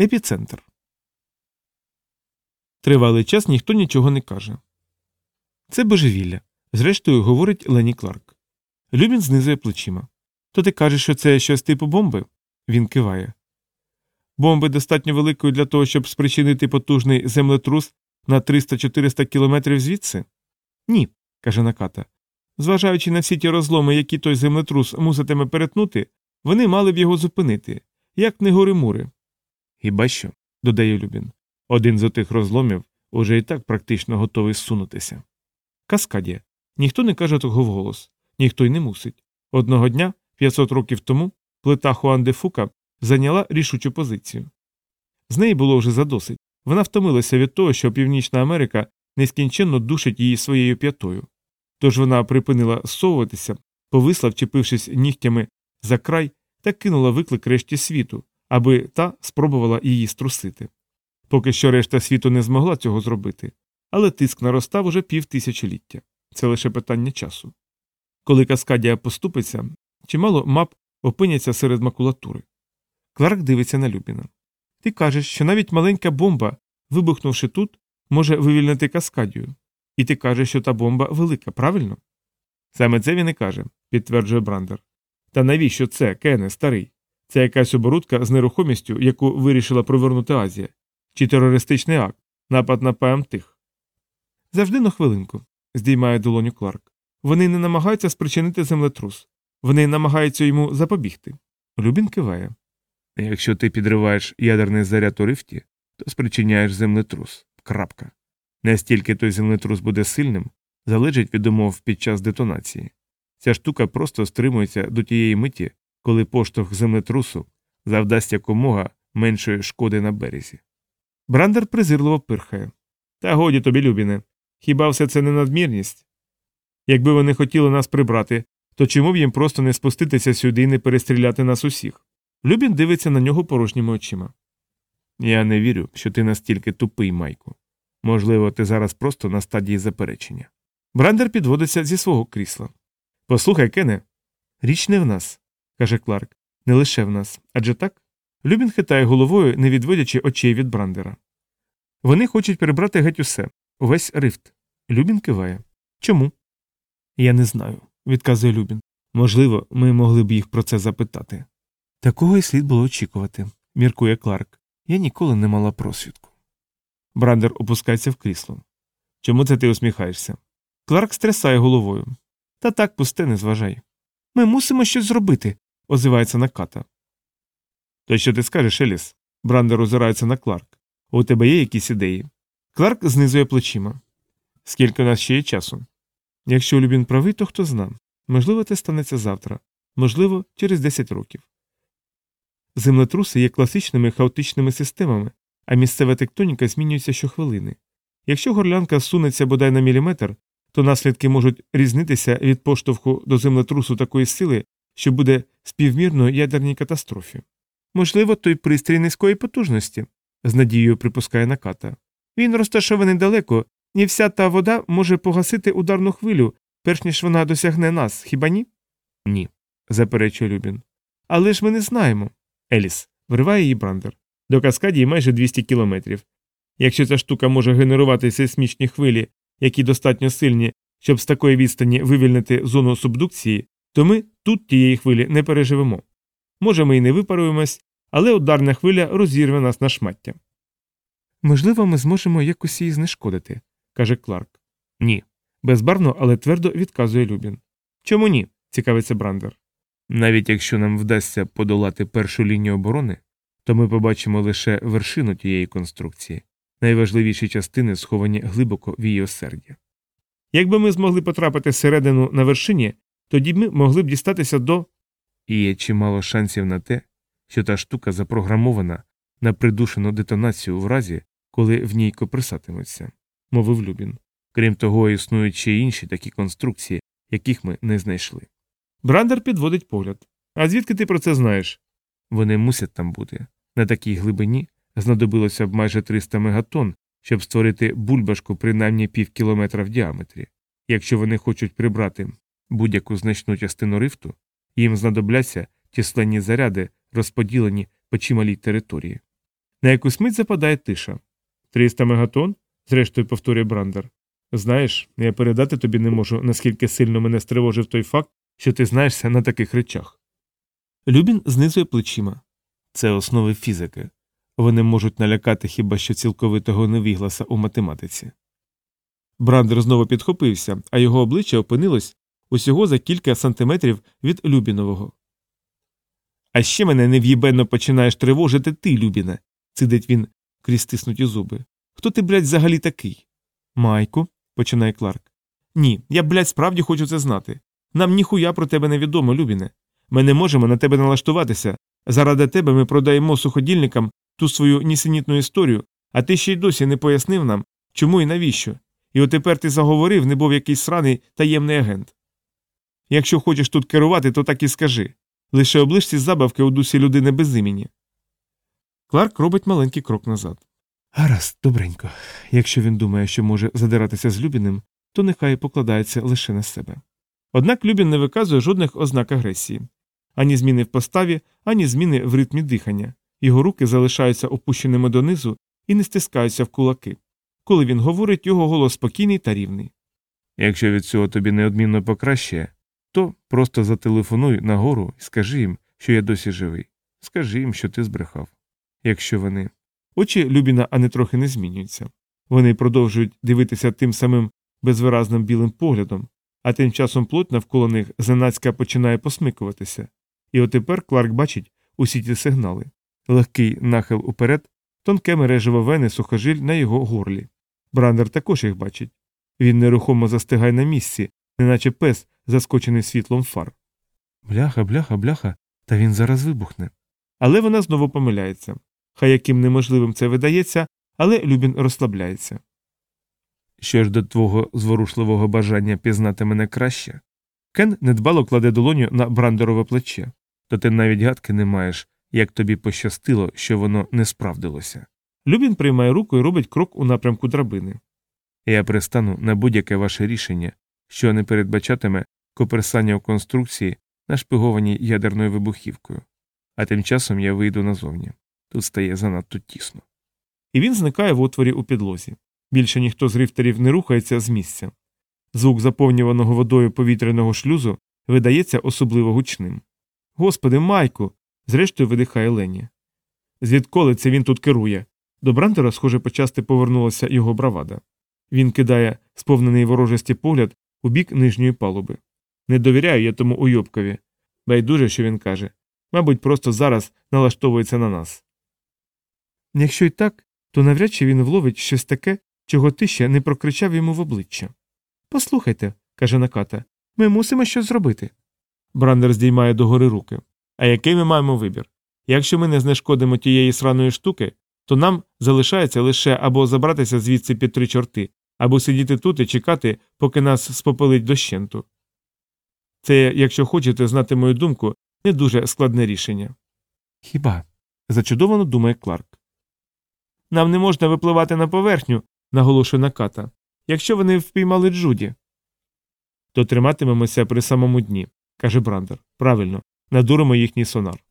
Епіцентр. Тривалий час ніхто нічого не каже. Це божевілля. Зрештою, говорить Лені Кларк. Любін знизує плечима. То ти кажеш, що це щось типу бомби? Він киває. Бомби достатньо великої для того, щоб спричинити потужний землетрус на 300-400 кілометрів звідси? Ні, каже Наката. Зважаючи на всі ті розломи, які той землетрус муситиме перетнути, вони мали б його зупинити, як не гори мури. Хіба що, додає Любін, один з отих розломів уже і так практично готовий зсунутися. Каскадія. Ніхто не каже того вголос, ніхто й не мусить. Одного дня, 500 років тому, плита Хуан де Фука зайняла рішучу позицію. З неї було вже задосить. Вона втомилася від того, що Північна Америка нескінченно душить її своєю п'ятою. Тож вона припинила зсовуватися, повисла, вчепившись нігтями за край та кинула виклик решті світу, аби та спробувала її струсити. Поки що решта світу не змогла цього зробити, але тиск наростав уже півтисячоліття. Це лише питання часу. Коли Каскадія поступиться, чимало мап опиняться серед макулатури. Кларк дивиться на Любіна. Ти кажеш, що навіть маленька бомба, вибухнувши тут, може вивільнити Каскадію. І ти кажеш, що та бомба велика, правильно? Саме це він і каже, підтверджує Брандер. Та навіщо це, Кене, старий? Це якась оборудка з нерухомістю, яку вирішила провернути Азія, чи терористичний акт, напад на ПМТих. Завжди на хвилинку, здіймає долоню Кларк. Вони не намагаються спричинити землетрус, вони намагаються йому запобігти. Любін киває. Якщо ти підриваєш ядерний заряд у рифті, то спричиняєш землетрус. Крапка. Настільки той землетрус буде сильним, залежить від умов під час детонації. Ця штука просто стримується до тієї миті, коли поштовх землетрусу завдасть якомога меншої шкоди на березі. Брандер презирливо пирхає. Та годі тобі, Любіне, хіба все це не надмірність? Якби вони хотіли нас прибрати, то чому б їм просто не спуститися сюди і не перестріляти нас усіх? Любін дивиться на нього порожніми очима. Я не вірю, що ти настільки тупий, Майку. Можливо, ти зараз просто на стадії заперечення. Брандер підводиться зі свого крісла. Послухай, Кене. Річ не в нас, каже Кларк, не лише в нас. Адже так? Любін хитає головою, не відводячи очей від Брандера. Вони хочуть перебрати геть усе, увесь рифт. Любін киває. Чому? Я не знаю, відказує Любін. Можливо, ми могли б їх про це запитати. Такого й слід було очікувати, міркує Кларк. Я ніколи не мала просвідку. Брандер опускається в крісло. Чому це ти усміхаєшся? Кларк стрясає головою. Та так, пусте, не зважай. Ми мусимо щось зробити, озивається Наката. То що ти скажеш, Еліс? Брандер озирається на Кларк. У тебе є якісь ідеї? Кларк знизує плечима. Скільки у нас ще є часу? Якщо Любін правий, то хто зна. Можливо, це станеться завтра, можливо, через 10 років. Землетруси є класичними хаотичними системами, а місцева тектоніка змінюється щохвилини. Якщо горлянка сунеться бодай на міліметр, то наслідки можуть різнитися від поштовху до землетрусу такої сили, що буде співмірно ядерній катастрофі. Можливо, той пристрій низької потужності, з надією припускає наката. Він розташований далеко, і вся та вода може погасити ударну хвилю, перш ніж вона досягне нас, хіба ні? Ні, заперечує Любін. Але ж ми не знаємо. Еліс, вриває її брандер. До Каскадії майже 200 кілометрів. Якщо ця штука може генерувати сейсмічні хвилі, які достатньо сильні, щоб з такої відстані вивільнити зону субдукції, то ми тут тієї хвилі не переживемо. Може, ми й не випаруємось, але ударна хвиля розірве нас на шмаття. Можливо, ми зможемо якось її знешкодити, каже Кларк. Ні. Безбарно, але твердо відказує Любін. Чому ні? цікавиться Брандер. Навіть якщо нам вдасться подолати першу лінію оборони, то ми побачимо лише вершину тієї конструкції, найважливіші частини сховані глибоко в її осерді. Якби ми змогли потрапити всередину на вершині, тоді ми могли б дістатися до. І є чимало шансів на те, що та штука запрограмована на придушену детонацію в разі, коли в ній коприсатимуться, мовив Любін. Крім того, існують ще інші такі конструкції, яких ми не знайшли. Брандер підводить погляд. А звідки ти про це знаєш? Вони мусять там бути. На такій глибині знадобилося б майже 300 мегатон, щоб створити бульбашку принаймні пів кілометра в діаметрі. Якщо вони хочуть прибрати будь-яку значну частину рифту, їм знадобляться численні заряди, розподілені по чималій території. На якусь мить западає тиша. Тріста мегатон? зрештою повторює Брандер. Знаєш, я передати тобі не можу, наскільки сильно мене стривожив той факт, що ти знаєшся на таких речах. Любін знизує плечима. Це основи фізики. Вони можуть налякати хіба що цілковитого невігласа у математиці. Брандер знову підхопився, а його обличчя опинилось усього за кілька сантиметрів від Любінового. А ще мене нев'їбенно починаєш тривожити ти, Любіне, цидить він крізь стиснуті зуби. Хто ти, блядь, взагалі такий? Майку, починає Кларк. Ні, я, блядь, справді хочу це знати. Нам ніхуя про тебе не відомо, Любіне. Ми не можемо на тебе налаштуватися. Заради тебе ми продаємо суходільникам ту свою нісенітну історію, а ти ще й досі не пояснив нам, чому і навіщо. І отепер ти заговорив, не був якийсь сраний таємний агент. Якщо хочеш тут керувати, то так і скажи. Лише облишці забавки у дусі людини без імені. Кларк робить маленький крок назад. Гаразд, добренько. Якщо він думає, що може задиратися з Любіним, то нехай покладається лише на себе. Однак Любін не виказує жодних ознак агресії ані зміни в поставі, ані зміни в ритмі дихання. Його руки залишаються опущеними донизу і не стискаються в кулаки. Коли він говорить, його голос спокійний та рівний. Якщо від цього тобі неодмінно покращає, то просто зателефонуй нагору і скажи їм, що я досі живий. Скажи їм, що ти збрехав. Якщо вони. Очі Любіна ані трохи не змінюються. Вони продовжують дивитися тим самим безвиразним білим поглядом, а тим часом плоть навколо них зненацька починає посмикуватися. І отепер Кларк бачить усі ті сигнали легкий нахил уперед, тонке мережево вени сухожиль на його горлі. Брандер також їх бачить. Він нерухомо застигає на місці, неначе пес, заскочений світлом фар. Бляха, бляха, бляха, та він зараз вибухне. Але вона знову помиляється. Хай яким неможливим це видається, але Любін розслабляється. Що ж до твого зворушливого бажання пізнати мене краще, Кен недбало кладе долоню на брандерове плече, то ти навіть гадки не маєш, як тобі пощастило, що воно не справдилося. Любін приймає руку і робить крок у напрямку драбини. Я пристану на будь-яке ваше рішення, що не передбачатиме коперсання у конструкції, нашпигованій ядерною вибухівкою, а тим часом я вийду назовні. Тут стає занадто тісно. І він зникає в отворі у підлозі. Більше ніхто з рифтерів не рухається з місця. Звук заповнюваного водою повітряного шлюзу видається особливо гучним. Господи, Майку. зрештою видихає Лені. Звідколи це він тут керує? До Брантера, схоже, почасти повернулася його бравада. Він кидає сповнений ворожості погляд у бік нижньої палуби. Не довіряю я тому уйобкові. Байдуже, що він каже. Мабуть, просто зараз налаштовується на нас. Якщо й так, то навряд чи він вловить щось таке, чого ти ще не прокричав йому в обличчя. Послухайте, каже Наката, ми мусимо щось зробити. Брандер здіймає догори руки. А який ми маємо вибір? Якщо ми не знешкодимо тієї сраної штуки, то нам залишається лише або забратися звідси під три чорти, або сидіти тут і чекати, поки нас спопелить дощенту. Це, якщо хочете знати мою думку, не дуже складне рішення. Хіба? зачудовано думає Кларк. Нам не можна випливати на поверхню, наголошує Наката. Якщо вони впіймали Джуді, то триматимемося при самому дні, каже Брандер. Правильно, надуримо їхній сонар.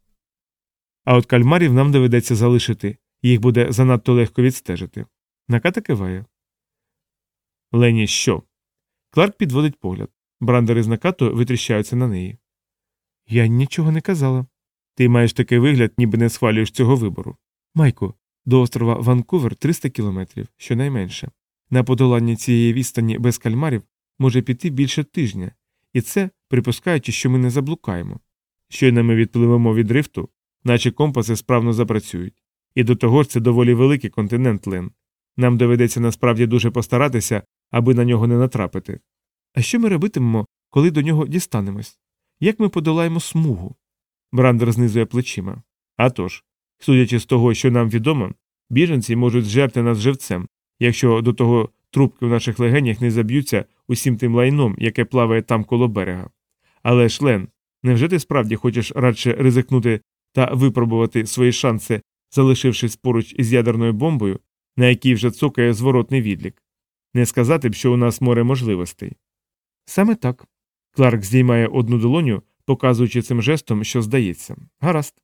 А от кальмарів нам доведеться залишити, їх буде занадто легко відстежити. Наката киває. Лені, що? Кларк підводить погляд. Брандер із накатою витріщаються на неї. Я нічого не казала. Ти маєш такий вигляд, ніби не схвалюєш цього вибору. Майку, до острова Ванкувер 300 кілометрів, щонайменше. На подолання цієї відстані без кальмарів може піти більше тижня, і це припускаючи, що ми не заблукаємо. Щойно ми відпливемо від рифту, наче компаси справно запрацюють. І до того ж це доволі великий континент Лен. Нам доведеться насправді дуже постаратися, аби на нього не натрапити. А що ми робитимемо, коли до нього дістанемось? Як ми подолаємо смугу? Брандер знизує плечима. А тож, судячи з того, що нам відомо, біженці можуть зжерти нас живцем, якщо до того трубки в наших легенях не заб'ються усім тим лайном, яке плаває там коло берега. Але ж, Лен, невже ти справді хочеш радше ризикнути та випробувати свої шанси, залишившись поруч із ядерною бомбою, на якій вже цокає зворотний відлік? Не сказати б, що у нас море можливостей. Саме так. Кларк здіймає одну долоню, показуючи цим жестом, що здається. Гаразд.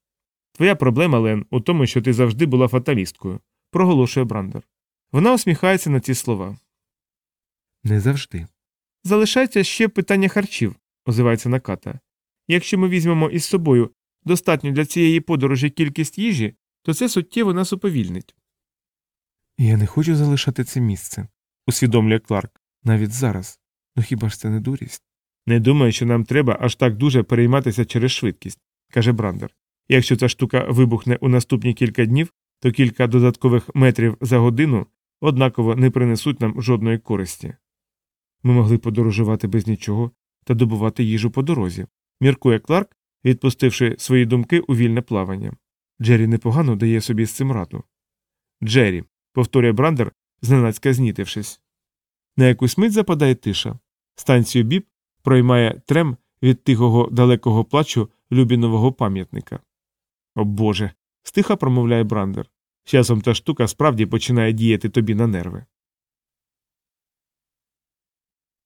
Твоя проблема, Лен, у тому, що ти завжди була фаталісткою, проголошує Брандер. Вона усміхається на ці слова. Не завжди. Залишається ще питання харчів, озивається Наката. Якщо ми візьмемо із собою достатню для цієї подорожі кількість їжі, то це суттєво нас уповільнить, Я не хочу залишати це місце, усвідомлює Кларк. навіть зараз. Ну хіба ж це не дурість? Не думаю, що нам треба аж так дуже перейматися через швидкість, каже Брандер. Якщо ця штука вибухне у наступні кілька днів, то кілька додаткових метрів за годину однаково не принесуть нам жодної користі. Ми могли подорожувати без нічого та добувати їжу по дорозі, міркує Кларк, відпустивши свої думки у вільне плавання. Джері непогано дає собі з цим раду. Джері, повторює Брандер, зненацька знітившись. На якусь мить западає тиша. Станцію біб проймає трем від тихого далекого плачу Любінового пам'ятника. О Боже. стиха промовляє Брандер. Часом та штука справді починає діяти тобі на нерви.